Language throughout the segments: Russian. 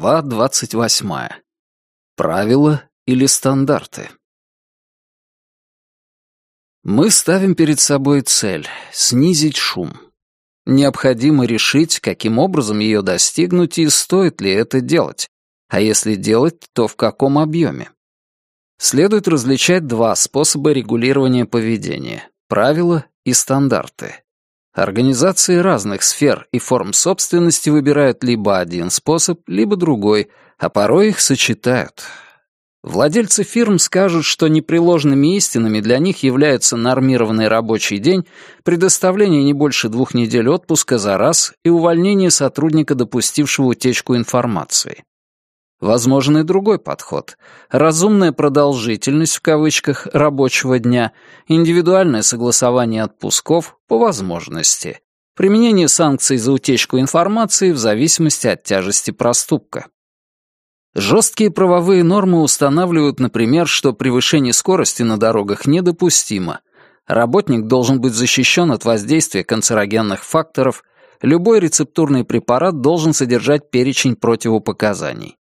Глава 28. Правила или стандарты? Мы ставим перед собой цель — снизить шум. Необходимо решить, каким образом ее достигнуть и стоит ли это делать, а если делать, то в каком объеме. Следует различать два способа регулирования поведения — правила и стандарты. Организации разных сфер и форм собственности выбирают либо один способ, либо другой, а порой их сочетают. Владельцы фирм скажут, что непреложными истинами для них являются нормированный рабочий день, предоставление не больше двух недель отпуска за раз и увольнение сотрудника, допустившего утечку информации. Возможен и другой подход. Разумная продолжительность, в кавычках, рабочего дня, индивидуальное согласование отпусков по возможности, применение санкций за утечку информации в зависимости от тяжести проступка. Жесткие правовые нормы устанавливают, например, что превышение скорости на дорогах недопустимо, работник должен быть защищен от воздействия канцерогенных факторов, любой рецептурный препарат должен содержать перечень противопоказаний.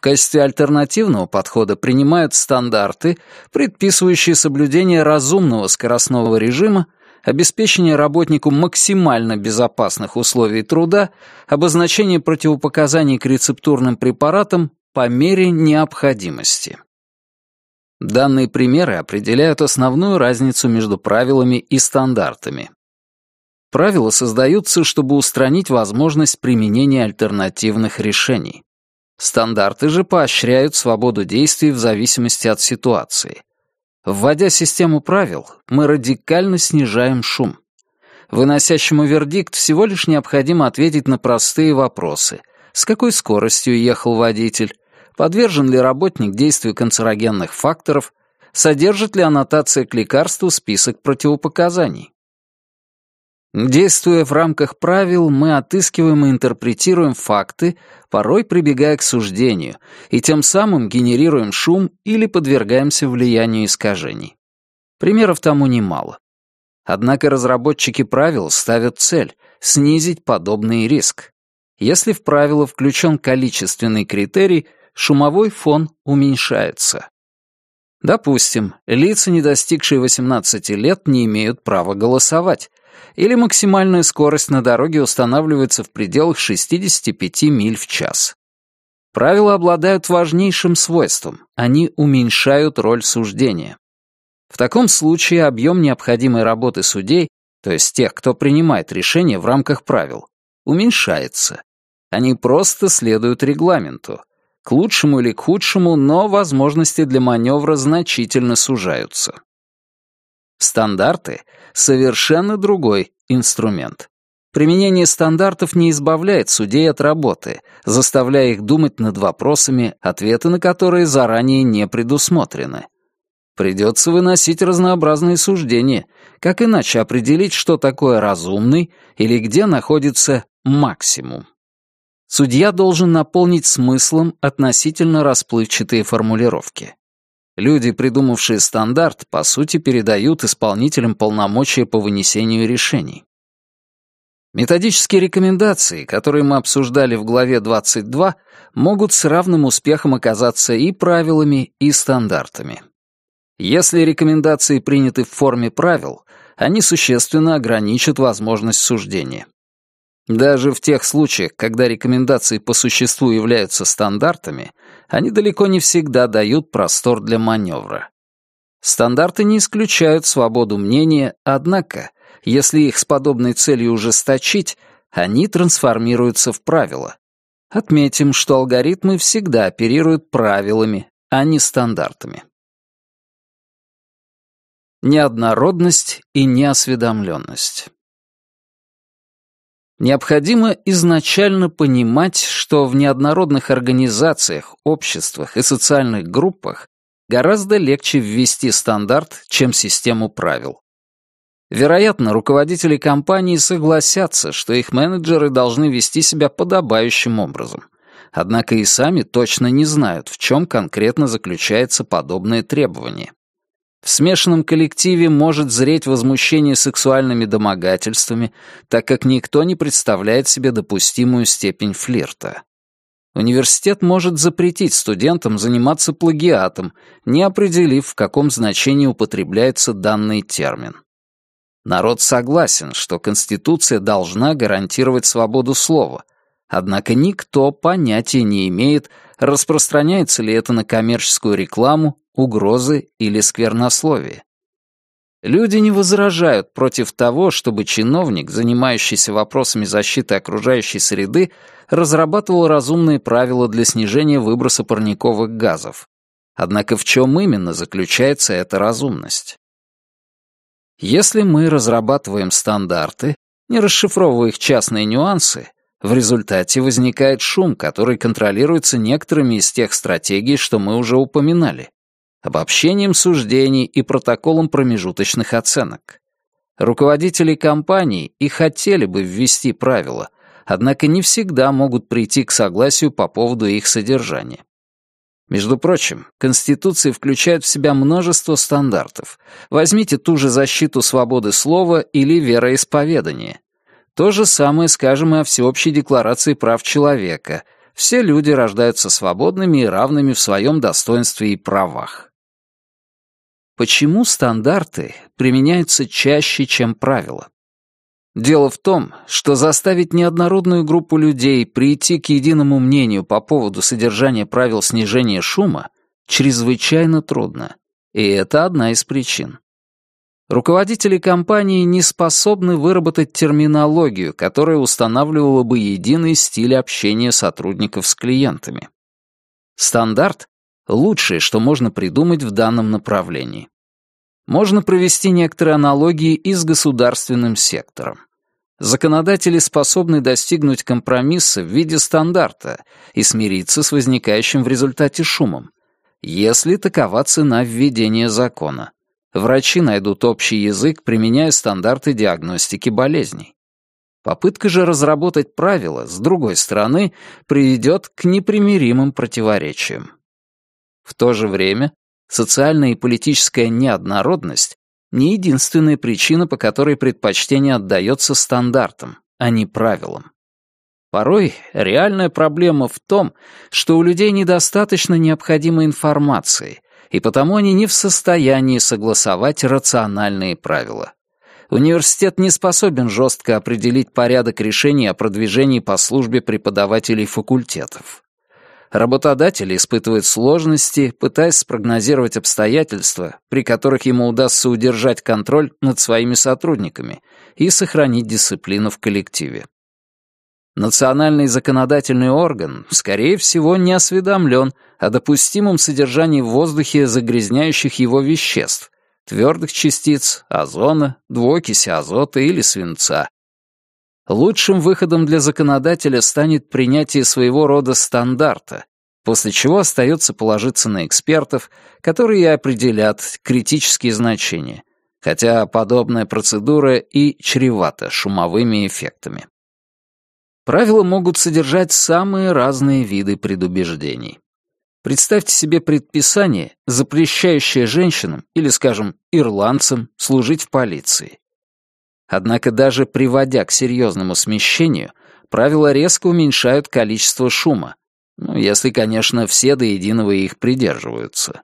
В качестве альтернативного подхода принимают стандарты, предписывающие соблюдение разумного скоростного режима, обеспечение работнику максимально безопасных условий труда, обозначение противопоказаний к рецептурным препаратам по мере необходимости. Данные примеры определяют основную разницу между правилами и стандартами. Правила создаются, чтобы устранить возможность применения альтернативных решений. Стандарты же поощряют свободу действий в зависимости от ситуации. Вводя систему правил, мы радикально снижаем шум. Выносящему вердикт всего лишь необходимо ответить на простые вопросы. С какой скоростью ехал водитель? Подвержен ли работник действию канцерогенных факторов? Содержит ли аннотация к лекарству список противопоказаний? Действуя в рамках правил, мы отыскиваем и интерпретируем факты, порой прибегая к суждению, и тем самым генерируем шум или подвергаемся влиянию искажений. Примеров тому немало. Однако разработчики правил ставят цель — снизить подобный риск. Если в правило включен количественный критерий, шумовой фон уменьшается. Допустим, лица, не достигшие 18 лет, не имеют права голосовать, или максимальная скорость на дороге устанавливается в пределах 65 миль в час. Правила обладают важнейшим свойством — они уменьшают роль суждения. В таком случае объем необходимой работы судей, то есть тех, кто принимает решения в рамках правил, уменьшается. Они просто следуют регламенту. К лучшему или к худшему, но возможности для маневра значительно сужаются. Стандарты — совершенно другой инструмент. Применение стандартов не избавляет судей от работы, заставляя их думать над вопросами, ответы на которые заранее не предусмотрены. Придется выносить разнообразные суждения, как иначе определить, что такое разумный или где находится максимум. Судья должен наполнить смыслом относительно расплывчатые формулировки. Люди, придумавшие стандарт, по сути передают исполнителям полномочия по вынесению решений. Методические рекомендации, которые мы обсуждали в главе 22, могут с равным успехом оказаться и правилами, и стандартами. Если рекомендации приняты в форме правил, они существенно ограничат возможность суждения. Даже в тех случаях, когда рекомендации по существу являются стандартами, они далеко не всегда дают простор для маневра. Стандарты не исключают свободу мнения, однако, если их с подобной целью ужесточить, они трансформируются в правила. Отметим, что алгоритмы всегда оперируют правилами, а не стандартами. Неоднородность и неосведомленность. Необходимо изначально понимать, что в неоднородных организациях, обществах и социальных группах гораздо легче ввести стандарт, чем систему правил. Вероятно, руководители компании согласятся, что их менеджеры должны вести себя подобающим образом. Однако и сами точно не знают, в чем конкретно заключается подобное требование. В смешанном коллективе может зреть возмущение сексуальными домогательствами, так как никто не представляет себе допустимую степень флирта. Университет может запретить студентам заниматься плагиатом, не определив, в каком значении употребляется данный термин. Народ согласен, что Конституция должна гарантировать свободу слова, однако никто понятия не имеет, распространяется ли это на коммерческую рекламу, угрозы или сквернословие. Люди не возражают против того, чтобы чиновник, занимающийся вопросами защиты окружающей среды, разрабатывал разумные правила для снижения выброса парниковых газов. Однако в чем именно заключается эта разумность? Если мы разрабатываем стандарты, не расшифровывая их частные нюансы, в результате возникает шум, который контролируется некоторыми из тех стратегий, что мы уже упоминали обобщением суждений и протоколом промежуточных оценок. Руководители компаний и хотели бы ввести правила, однако не всегда могут прийти к согласию по поводу их содержания. Между прочим, Конституция включает в себя множество стандартов. Возьмите ту же защиту свободы слова или вероисповедания. То же самое скажем и о Всеобщей декларации прав человека. Все люди рождаются свободными и равными в своем достоинстве и правах. Почему стандарты применяются чаще, чем правила? Дело в том, что заставить неоднородную группу людей прийти к единому мнению по поводу содержания правил снижения шума чрезвычайно трудно, и это одна из причин. Руководители компании не способны выработать терминологию, которая устанавливала бы единый стиль общения сотрудников с клиентами. Стандарт лучшее, что можно придумать в данном направлении. Можно провести некоторые аналогии и с государственным сектором. Законодатели способны достигнуть компромисса в виде стандарта и смириться с возникающим в результате шумом, если такова цена введения закона. Врачи найдут общий язык, применяя стандарты диагностики болезней. Попытка же разработать правила, с другой стороны, приведет к непримиримым противоречиям. В то же время социальная и политическая неоднородность не единственная причина, по которой предпочтение отдается стандартам, а не правилам. Порой реальная проблема в том, что у людей недостаточно необходимой информации, и потому они не в состоянии согласовать рациональные правила. Университет не способен жестко определить порядок решений о продвижении по службе преподавателей факультетов. Работодатель испытывает сложности, пытаясь спрогнозировать обстоятельства, при которых ему удастся удержать контроль над своими сотрудниками и сохранить дисциплину в коллективе. Национальный законодательный орган, скорее всего, не осведомлен о допустимом содержании в воздухе загрязняющих его веществ, твердых частиц, озона, двуокиси азота или свинца, Лучшим выходом для законодателя станет принятие своего рода стандарта, после чего остается положиться на экспертов, которые определят критические значения, хотя подобная процедура и чревата шумовыми эффектами. Правила могут содержать самые разные виды предубеждений. Представьте себе предписание, запрещающее женщинам или, скажем, ирландцам служить в полиции. Однако даже приводя к серьезному смещению, правила резко уменьшают количество шума, ну, если, конечно, все до единого их придерживаются.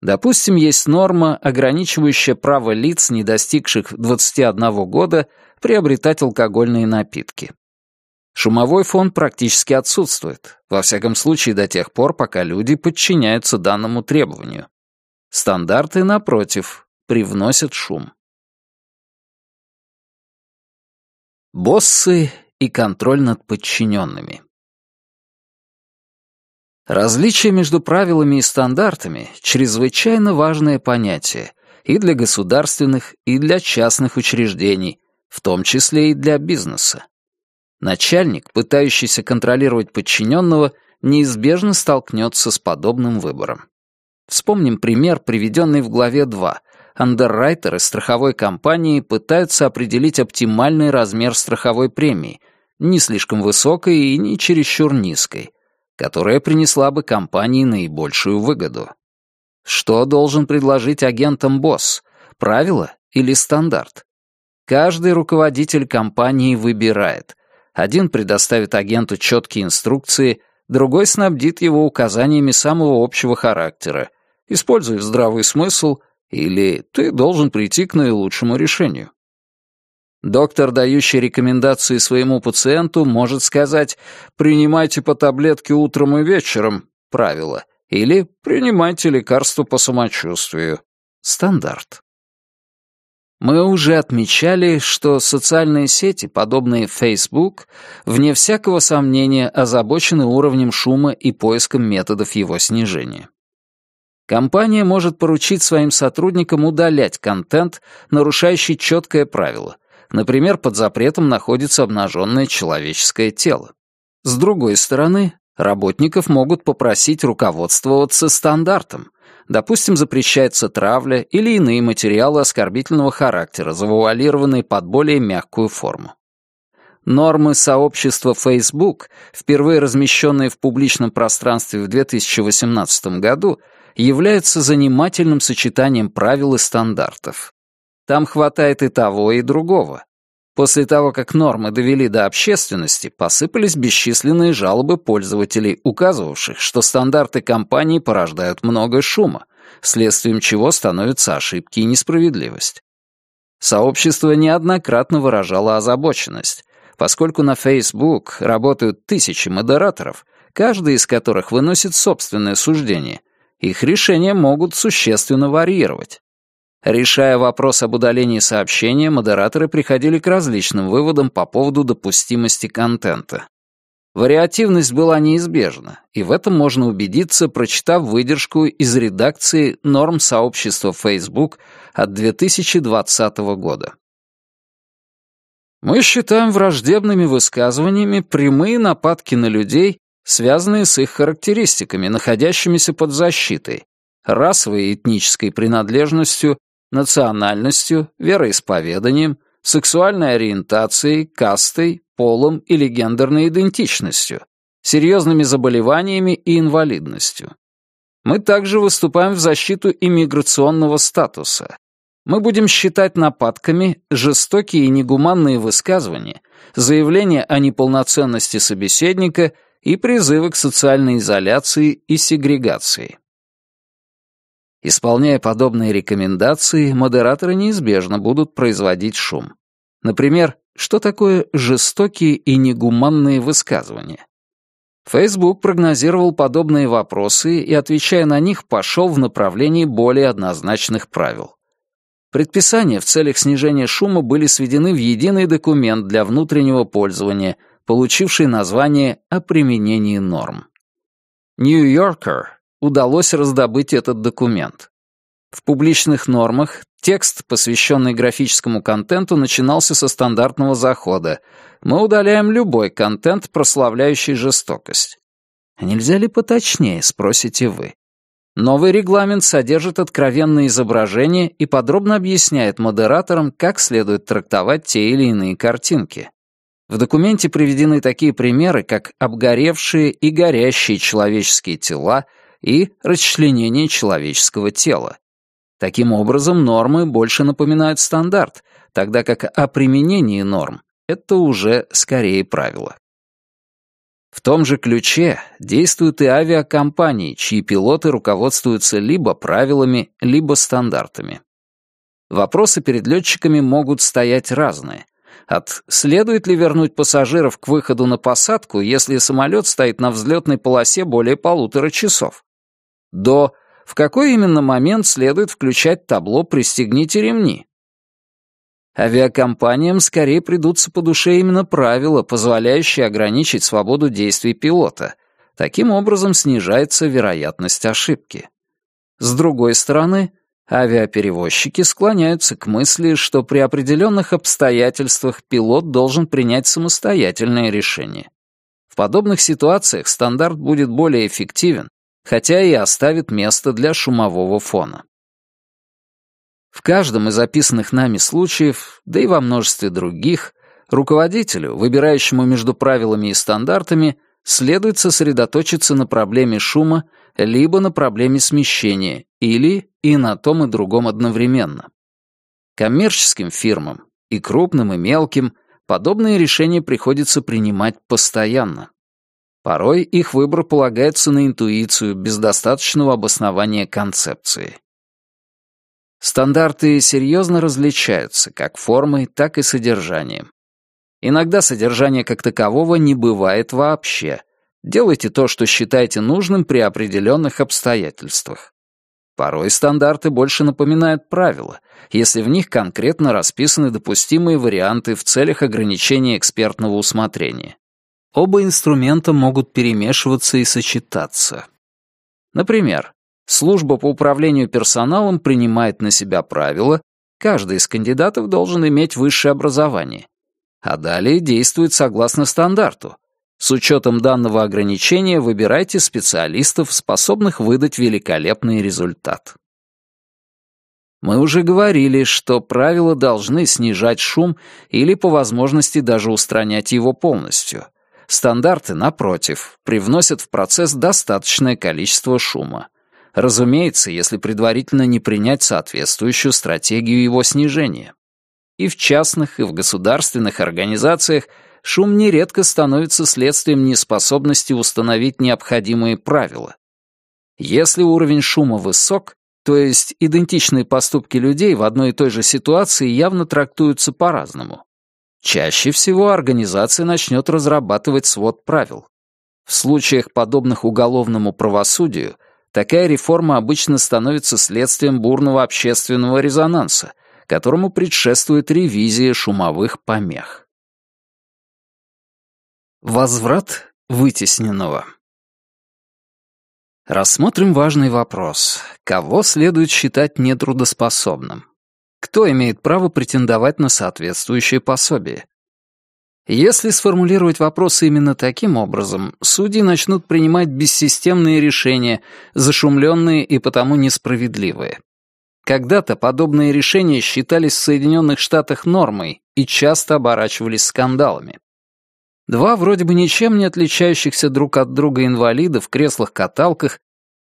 Допустим, есть норма, ограничивающая право лиц, не достигших 21 года, приобретать алкогольные напитки. Шумовой фон практически отсутствует, во всяком случае до тех пор, пока люди подчиняются данному требованию. Стандарты, напротив, привносят шум. Боссы и контроль над подчиненными. Различие между правилами и стандартами — чрезвычайно важное понятие и для государственных, и для частных учреждений, в том числе и для бизнеса. Начальник, пытающийся контролировать подчиненного, неизбежно столкнется с подобным выбором. Вспомним пример, приведенный в главе 2, андеррайтеры страховой компании пытаются определить оптимальный размер страховой премии, не слишком высокой и не чересчур низкой, которая принесла бы компании наибольшую выгоду. Что должен предложить агентам босс? Правило или стандарт? Каждый руководитель компании выбирает. Один предоставит агенту четкие инструкции, другой снабдит его указаниями самого общего характера. Используй здравый смысл или ты должен прийти к наилучшему решению. Доктор, дающий рекомендации своему пациенту, может сказать «принимайте по таблетке утром и вечером» — правило, или «принимайте лекарства по самочувствию» — стандарт. Мы уже отмечали, что социальные сети, подобные Facebook, вне всякого сомнения озабочены уровнем шума и поиском методов его снижения. Компания может поручить своим сотрудникам удалять контент, нарушающий четкое правило. Например, под запретом находится обнаженное человеческое тело. С другой стороны, работников могут попросить руководствоваться стандартом. Допустим, запрещается травля или иные материалы оскорбительного характера, завуалированные под более мягкую форму. Нормы сообщества Facebook, впервые размещенные в публичном пространстве в 2018 году, являются занимательным сочетанием правил и стандартов. Там хватает и того, и другого. После того, как нормы довели до общественности, посыпались бесчисленные жалобы пользователей, указывавших, что стандарты компании порождают много шума, следствием чего становятся ошибки и несправедливость. Сообщество неоднократно выражало озабоченность, поскольку на Facebook работают тысячи модераторов, каждый из которых выносит собственное суждение, их решения могут существенно варьировать. Решая вопрос об удалении сообщения, модераторы приходили к различным выводам по поводу допустимости контента. Вариативность была неизбежна, и в этом можно убедиться, прочитав выдержку из редакции норм сообщества Facebook от 2020 года. Мы считаем враждебными высказываниями прямые нападки на людей, связанные с их характеристиками, находящимися под защитой, расовой и этнической принадлежностью, национальностью, вероисповеданием, сексуальной ориентацией, кастой, полом или гендерной идентичностью, серьезными заболеваниями и инвалидностью. Мы также выступаем в защиту иммиграционного статуса. Мы будем считать нападками жестокие и негуманные высказывания, заявления о неполноценности собеседника и призывы к социальной изоляции и сегрегации. Исполняя подобные рекомендации, модераторы неизбежно будут производить шум. Например, что такое жестокие и негуманные высказывания? Facebook прогнозировал подобные вопросы и, отвечая на них, пошел в направлении более однозначных правил. Предписания в целях снижения шума были сведены в единый документ для внутреннего пользования, получивший название «О применении норм». Yorker удалось раздобыть этот документ. В публичных нормах текст, посвященный графическому контенту, начинался со стандартного захода. Мы удаляем любой контент, прославляющий жестокость. Нельзя ли поточнее, спросите вы? Новый регламент содержит откровенные изображения и подробно объясняет модераторам, как следует трактовать те или иные картинки. В документе приведены такие примеры, как обгоревшие и горящие человеческие тела, и расчленение человеческого тела. Таким образом, нормы больше напоминают стандарт, тогда как о применении норм это уже скорее правило. В том же ключе действуют и авиакомпании, чьи пилоты руководствуются либо правилами, либо стандартами. Вопросы перед летчиками могут стоять разные. От «следует ли вернуть пассажиров к выходу на посадку, если самолет стоит на взлетной полосе более полутора часов?» до «В какой именно момент следует включать табло «Пристегните ремни»?» Авиакомпаниям скорее придутся по душе именно правила, позволяющие ограничить свободу действий пилота. Таким образом снижается вероятность ошибки. С другой стороны, авиаперевозчики склоняются к мысли, что при определенных обстоятельствах пилот должен принять самостоятельное решение. В подобных ситуациях стандарт будет более эффективен, хотя и оставит место для шумового фона. В каждом из описанных нами случаев, да и во множестве других, руководителю, выбирающему между правилами и стандартами, следует сосредоточиться на проблеме шума либо на проблеме смещения, или и на том и другом одновременно. Коммерческим фирмам, и крупным, и мелким, подобные решения приходится принимать постоянно. Порой их выбор полагается на интуицию без достаточного обоснования концепции. Стандарты серьезно различаются как формой, так и содержанием. Иногда содержания как такового не бывает вообще. Делайте то, что считаете нужным при определенных обстоятельствах. Порой стандарты больше напоминают правила, если в них конкретно расписаны допустимые варианты в целях ограничения экспертного усмотрения. Оба инструмента могут перемешиваться и сочетаться. Например, служба по управлению персоналом принимает на себя правила, каждый из кандидатов должен иметь высшее образование, а далее действует согласно стандарту. С учетом данного ограничения выбирайте специалистов, способных выдать великолепный результат. Мы уже говорили, что правила должны снижать шум или по возможности даже устранять его полностью. Стандарты, напротив, привносят в процесс достаточное количество шума. Разумеется, если предварительно не принять соответствующую стратегию его снижения. И в частных, и в государственных организациях шум нередко становится следствием неспособности установить необходимые правила. Если уровень шума высок, то есть идентичные поступки людей в одной и той же ситуации явно трактуются по-разному, Чаще всего организация начнет разрабатывать свод правил. В случаях, подобных уголовному правосудию, такая реформа обычно становится следствием бурного общественного резонанса, которому предшествует ревизия шумовых помех. Возврат вытесненного. Рассмотрим важный вопрос. Кого следует считать нетрудоспособным? Кто имеет право претендовать на соответствующее пособие? Если сформулировать вопросы именно таким образом, судьи начнут принимать бессистемные решения, зашумленные и потому несправедливые. Когда-то подобные решения считались в Соединенных Штатах нормой и часто оборачивались скандалами. Два вроде бы ничем не отличающихся друг от друга инвалида в креслах-каталках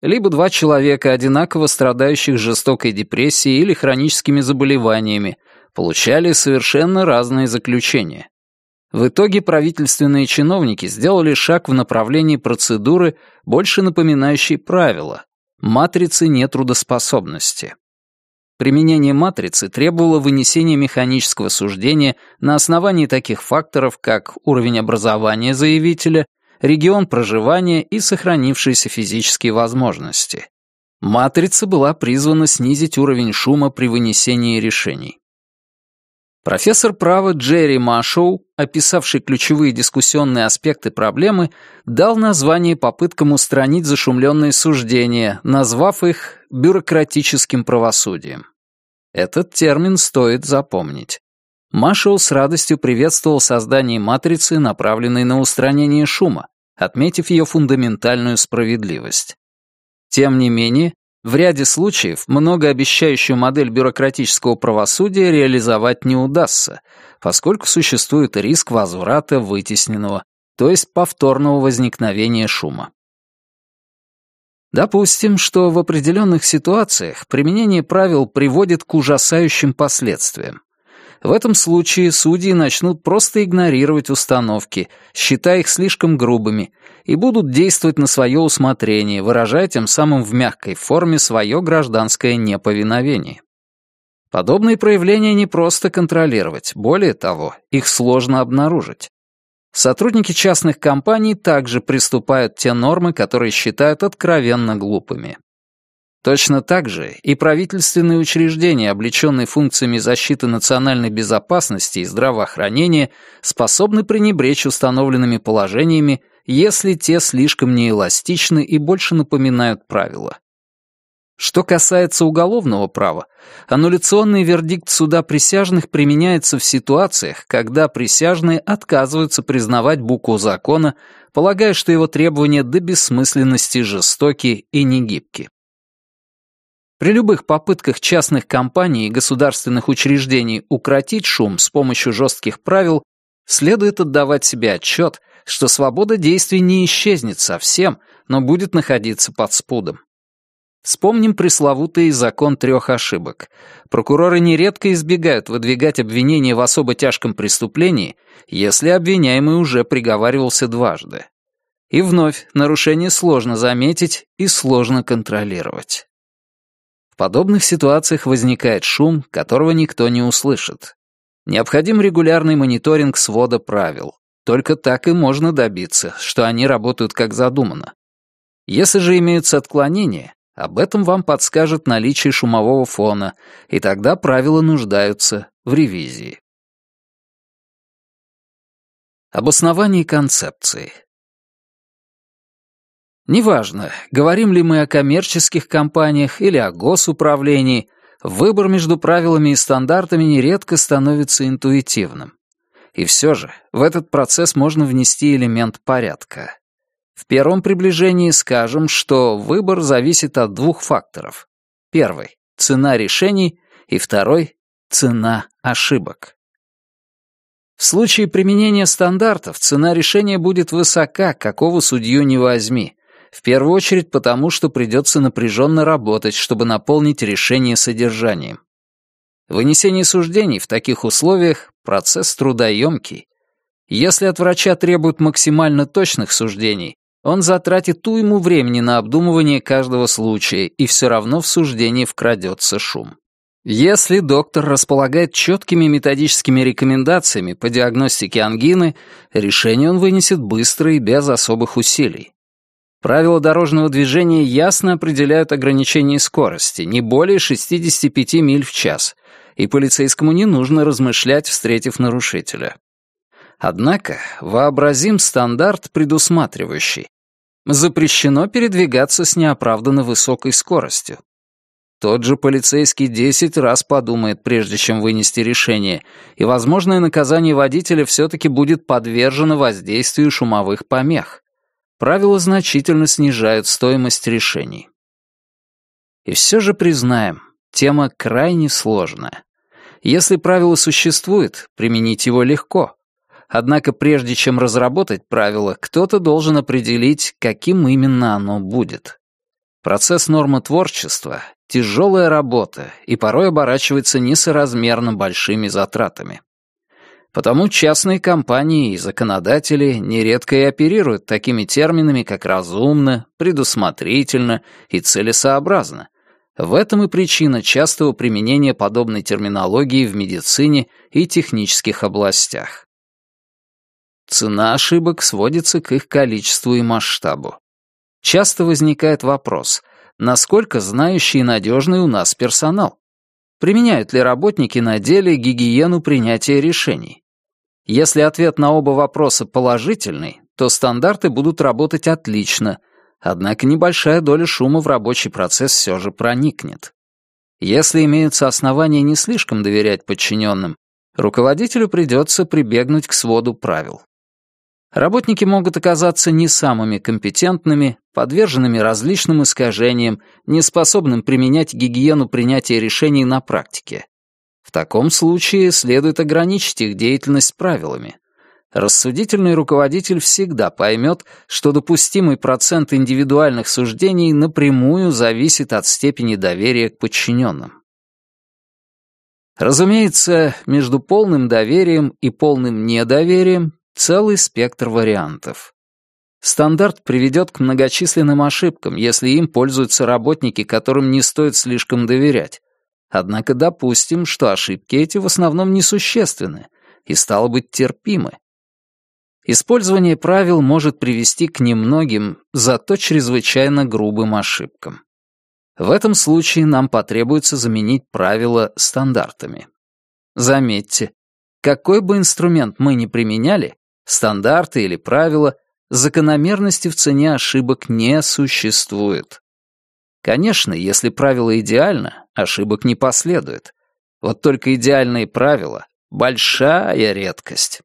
либо два человека, одинаково страдающих жестокой депрессией или хроническими заболеваниями, получали совершенно разные заключения. В итоге правительственные чиновники сделали шаг в направлении процедуры, больше напоминающей правила — матрицы нетрудоспособности. Применение матрицы требовало вынесения механического суждения на основании таких факторов, как уровень образования заявителя, регион проживания и сохранившиеся физические возможности. Матрица была призвана снизить уровень шума при вынесении решений. Профессор права Джерри Машоу, описавший ключевые дискуссионные аспекты проблемы, дал название попыткам устранить зашумленные суждения, назвав их бюрократическим правосудием. Этот термин стоит запомнить. Машоу с радостью приветствовал создание матрицы, направленной на устранение шума, отметив ее фундаментальную справедливость. Тем не менее, в ряде случаев многообещающую модель бюрократического правосудия реализовать не удастся, поскольку существует риск возврата вытесненного, то есть повторного возникновения шума. Допустим, что в определенных ситуациях применение правил приводит к ужасающим последствиям. В этом случае судьи начнут просто игнорировать установки, считая их слишком грубыми, и будут действовать на свое усмотрение, выражая тем самым в мягкой форме свое гражданское неповиновение. Подобные проявления не просто контролировать, более того, их сложно обнаружить. Сотрудники частных компаний также приступают те нормы, которые считают откровенно глупыми. Точно так же и правительственные учреждения, облеченные функциями защиты национальной безопасности и здравоохранения, способны пренебречь установленными положениями, если те слишком неэластичны и больше напоминают правила. Что касается уголовного права, аннуляционный вердикт суда присяжных применяется в ситуациях, когда присяжные отказываются признавать букву закона, полагая, что его требования до бессмысленности жестоки и негибки. При любых попытках частных компаний и государственных учреждений укротить шум с помощью жестких правил следует отдавать себе отчет, что свобода действий не исчезнет совсем, но будет находиться под спудом. Вспомним пресловутый закон трех ошибок. Прокуроры нередко избегают выдвигать обвинения в особо тяжком преступлении, если обвиняемый уже приговаривался дважды. И вновь, нарушение сложно заметить и сложно контролировать. В подобных ситуациях возникает шум, которого никто не услышит. Необходим регулярный мониторинг свода правил. Только так и можно добиться, что они работают как задумано. Если же имеются отклонения, об этом вам подскажет наличие шумового фона, и тогда правила нуждаются в ревизии. Обоснование концепции. Неважно, говорим ли мы о коммерческих компаниях или о госуправлении, выбор между правилами и стандартами нередко становится интуитивным. И все же в этот процесс можно внести элемент порядка. В первом приближении скажем, что выбор зависит от двух факторов. Первый — цена решений, и второй — цена ошибок. В случае применения стандартов цена решения будет высока, какого судью не возьми, в первую очередь потому, что придется напряженно работать, чтобы наполнить решение содержанием. Вынесение суждений в таких условиях — процесс трудоемкий. Если от врача требуют максимально точных суждений, он затратит уйму времени на обдумывание каждого случая, и все равно в суждении вкрадется шум. Если доктор располагает четкими методическими рекомендациями по диагностике ангины, решение он вынесет быстро и без особых усилий. Правила дорожного движения ясно определяют ограничение скорости, не более 65 миль в час, и полицейскому не нужно размышлять, встретив нарушителя. Однако вообразим стандарт предусматривающий. Запрещено передвигаться с неоправданно высокой скоростью. Тот же полицейский 10 раз подумает, прежде чем вынести решение, и возможное наказание водителя все-таки будет подвержено воздействию шумовых помех правила значительно снижают стоимость решений. И все же признаем, тема крайне сложная. Если правило существует, применить его легко. Однако прежде чем разработать правило, кто-то должен определить, каким именно оно будет. Процесс нормотворчества — тяжелая работа и порой оборачивается несоразмерно большими затратами. Потому частные компании и законодатели нередко и оперируют такими терминами, как «разумно», «предусмотрительно» и «целесообразно». В этом и причина частого применения подобной терминологии в медицине и технических областях. Цена ошибок сводится к их количеству и масштабу. Часто возникает вопрос, насколько знающий и надежный у нас персонал? Применяют ли работники на деле гигиену принятия решений? Если ответ на оба вопроса положительный, то стандарты будут работать отлично, однако небольшая доля шума в рабочий процесс все же проникнет. Если имеются основания не слишком доверять подчиненным, руководителю придется прибегнуть к своду правил. Работники могут оказаться не самыми компетентными, подверженными различным искажениям, неспособным применять гигиену принятия решений на практике. В таком случае следует ограничить их деятельность правилами. Рассудительный руководитель всегда поймет, что допустимый процент индивидуальных суждений напрямую зависит от степени доверия к подчиненным. Разумеется, между полным доверием и полным недоверием целый спектр вариантов. Стандарт приведет к многочисленным ошибкам, если им пользуются работники, которым не стоит слишком доверять, Однако допустим, что ошибки эти в основном несущественны и, стало быть, терпимы. Использование правил может привести к немногим, зато чрезвычайно грубым ошибкам. В этом случае нам потребуется заменить правила стандартами. Заметьте, какой бы инструмент мы ни применяли, стандарты или правила, закономерности в цене ошибок не существует. Конечно, если правило идеально, ошибок не последует. Вот только идеальные правила — большая редкость.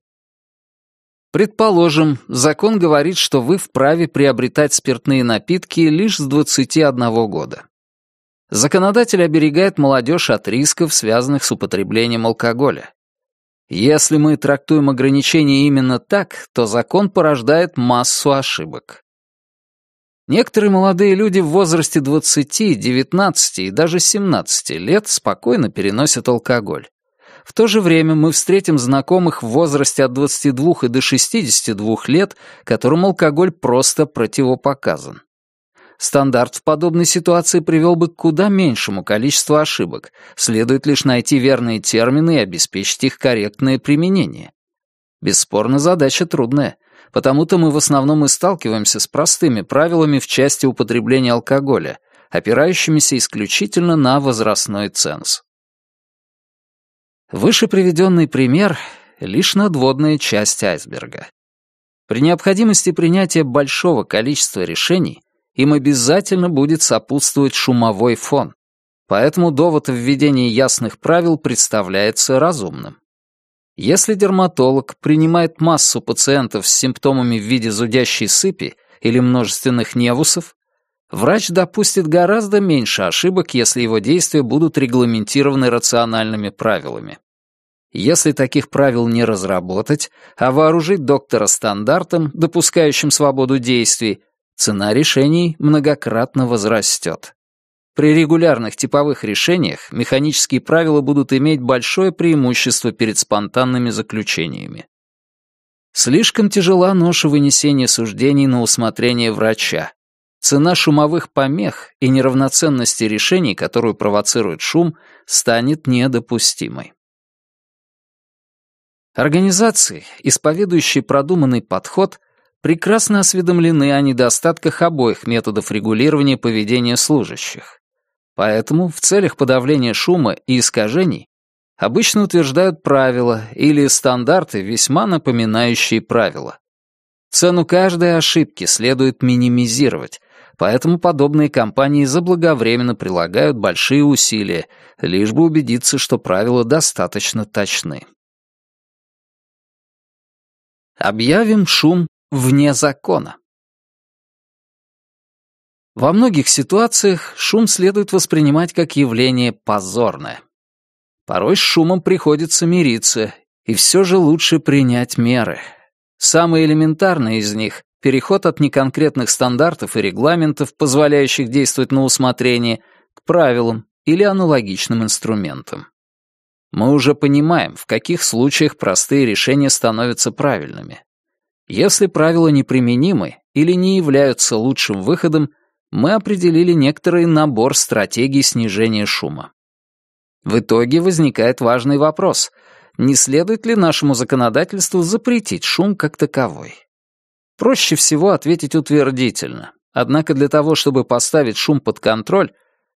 Предположим, закон говорит, что вы вправе приобретать спиртные напитки лишь с 21 года. Законодатель оберегает молодежь от рисков, связанных с употреблением алкоголя. Если мы трактуем ограничения именно так, то закон порождает массу ошибок. Некоторые молодые люди в возрасте 20, 19 и даже 17 лет спокойно переносят алкоголь. В то же время мы встретим знакомых в возрасте от 22 и до 62 лет, которым алкоголь просто противопоказан. Стандарт в подобной ситуации привел бы к куда меньшему количеству ошибок, следует лишь найти верные термины и обеспечить их корректное применение. Бесспорно, задача трудная, потому-то мы в основном и сталкиваемся с простыми правилами в части употребления алкоголя, опирающимися исключительно на возрастной ценз. Выше приведенный пример — лишь надводная часть айсберга. При необходимости принятия большого количества решений им обязательно будет сопутствовать шумовой фон, поэтому довод о введении ясных правил представляется разумным. Если дерматолог принимает массу пациентов с симптомами в виде зудящей сыпи или множественных невусов, врач допустит гораздо меньше ошибок, если его действия будут регламентированы рациональными правилами. Если таких правил не разработать, а вооружить доктора стандартом, допускающим свободу действий, цена решений многократно возрастет. При регулярных типовых решениях механические правила будут иметь большое преимущество перед спонтанными заключениями. Слишком тяжела ноша вынесения суждений на усмотрение врача. Цена шумовых помех и неравноценности решений, которую провоцирует шум, станет недопустимой. Организации, исповедующие продуманный подход, прекрасно осведомлены о недостатках обоих методов регулирования поведения служащих. Поэтому в целях подавления шума и искажений обычно утверждают правила или стандарты, весьма напоминающие правила. Цену каждой ошибки следует минимизировать, поэтому подобные компании заблаговременно прилагают большие усилия, лишь бы убедиться, что правила достаточно точны. Объявим шум вне закона. Во многих ситуациях шум следует воспринимать как явление позорное. Порой с шумом приходится мириться, и все же лучше принять меры. Самые элементарные из них — переход от неконкретных стандартов и регламентов, позволяющих действовать на усмотрение, к правилам или аналогичным инструментам. Мы уже понимаем, в каких случаях простые решения становятся правильными. Если правила неприменимы или не являются лучшим выходом, мы определили некоторый набор стратегий снижения шума. В итоге возникает важный вопрос, не следует ли нашему законодательству запретить шум как таковой? Проще всего ответить утвердительно, однако для того, чтобы поставить шум под контроль,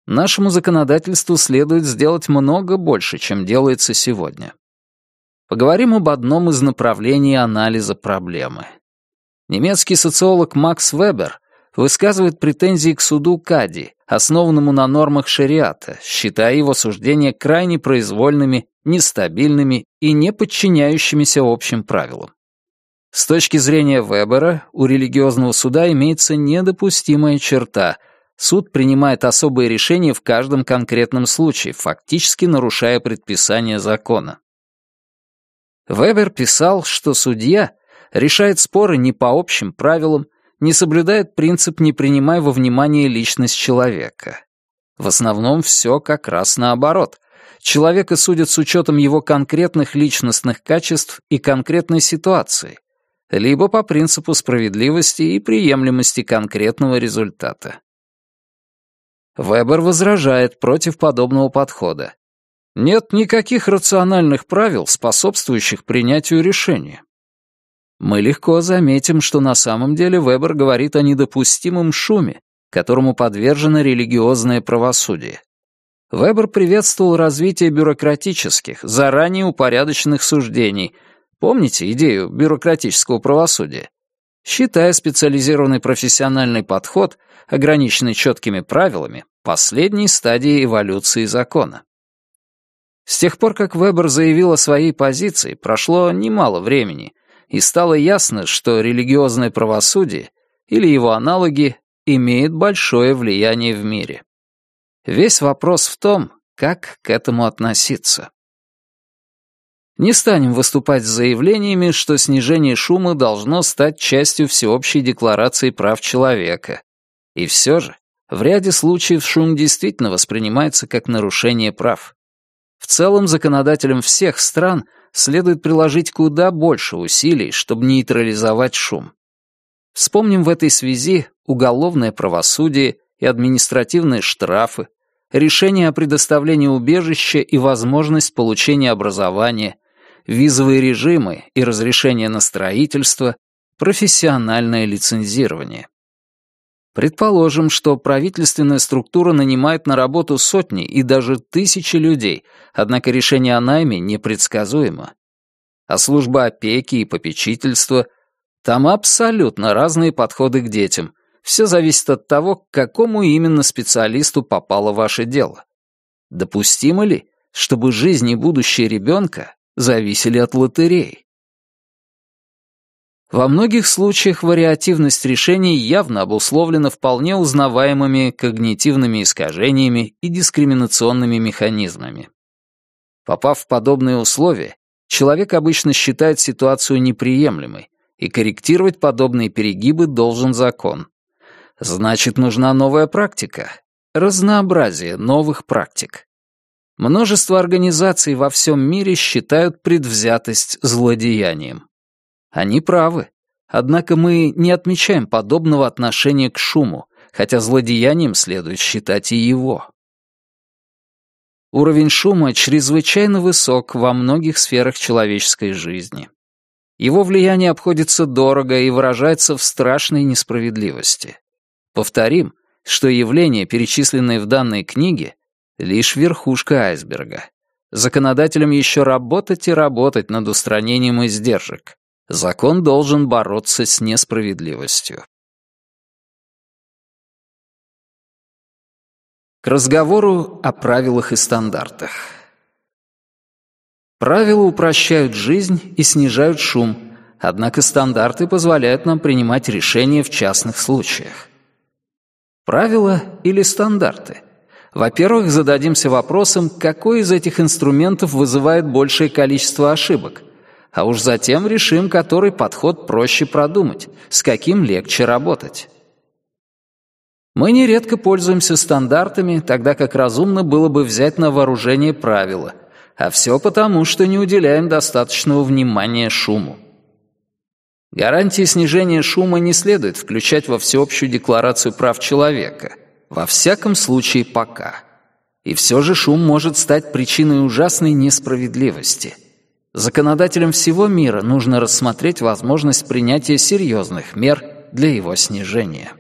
нашему законодательству следует сделать много больше, чем делается сегодня. Поговорим об одном из направлений анализа проблемы. Немецкий социолог Макс Вебер высказывает претензии к суду Кади, основанному на нормах шариата, считая его суждения крайне произвольными, нестабильными и не подчиняющимися общим правилам. С точки зрения Вебера, у религиозного суда имеется недопустимая черта. Суд принимает особые решения в каждом конкретном случае, фактически нарушая предписания закона. Вебер писал, что судья решает споры не по общим правилам, не соблюдает принцип «не принимай во внимание личность человека». В основном все как раз наоборот. Человека судят с учетом его конкретных личностных качеств и конкретной ситуации, либо по принципу справедливости и приемлемости конкретного результата. Вебер возражает против подобного подхода. Нет никаких рациональных правил, способствующих принятию решения. Мы легко заметим, что на самом деле Вебер говорит о недопустимом шуме, которому подвержено религиозное правосудие. Вебер приветствовал развитие бюрократических, заранее упорядоченных суждений. Помните идею бюрократического правосудия? Считая специализированный профессиональный подход, ограниченный четкими правилами, последней стадией эволюции закона. С тех пор, как Вебер заявил о своей позиции, прошло немало времени — и стало ясно, что религиозное правосудие или его аналоги имеет большое влияние в мире. Весь вопрос в том, как к этому относиться. Не станем выступать с заявлениями, что снижение шума должно стать частью всеобщей декларации прав человека. И все же, в ряде случаев шум действительно воспринимается как нарушение прав. В целом, законодателям всех стран следует приложить куда больше усилий, чтобы нейтрализовать шум. Вспомним в этой связи уголовное правосудие и административные штрафы, решение о предоставлении убежища и возможность получения образования, визовые режимы и разрешение на строительство, профессиональное лицензирование. Предположим, что правительственная структура нанимает на работу сотни и даже тысячи людей, однако решение о найме непредсказуемо. А служба опеки и попечительства — там абсолютно разные подходы к детям. Все зависит от того, к какому именно специалисту попало ваше дело. Допустимо ли, чтобы жизнь и будущее ребенка зависели от лотереи? Во многих случаях вариативность решений явно обусловлена вполне узнаваемыми когнитивными искажениями и дискриминационными механизмами. Попав в подобные условия, человек обычно считает ситуацию неприемлемой, и корректировать подобные перегибы должен закон. Значит, нужна новая практика, разнообразие новых практик. Множество организаций во всем мире считают предвзятость злодеянием. Они правы. Однако мы не отмечаем подобного отношения к шуму, хотя злодеянием следует считать и его. Уровень шума чрезвычайно высок во многих сферах человеческой жизни. Его влияние обходится дорого и выражается в страшной несправедливости. Повторим, что явления, перечисленные в данной книге, лишь верхушка айсберга. Законодателям еще работать и работать над устранением издержек. Закон должен бороться с несправедливостью. К разговору о правилах и стандартах. Правила упрощают жизнь и снижают шум, однако стандарты позволяют нам принимать решения в частных случаях. Правила или стандарты? Во-первых, зададимся вопросом, какой из этих инструментов вызывает большее количество ошибок – а уж затем решим, который подход проще продумать, с каким легче работать. Мы нередко пользуемся стандартами, тогда как разумно было бы взять на вооружение правила, а все потому, что не уделяем достаточного внимания шуму. Гарантии снижения шума не следует включать во всеобщую декларацию прав человека, во всяком случае пока. И все же шум может стать причиной ужасной несправедливости – Законодателям всего мира нужно рассмотреть возможность принятия серьезных мер для его снижения.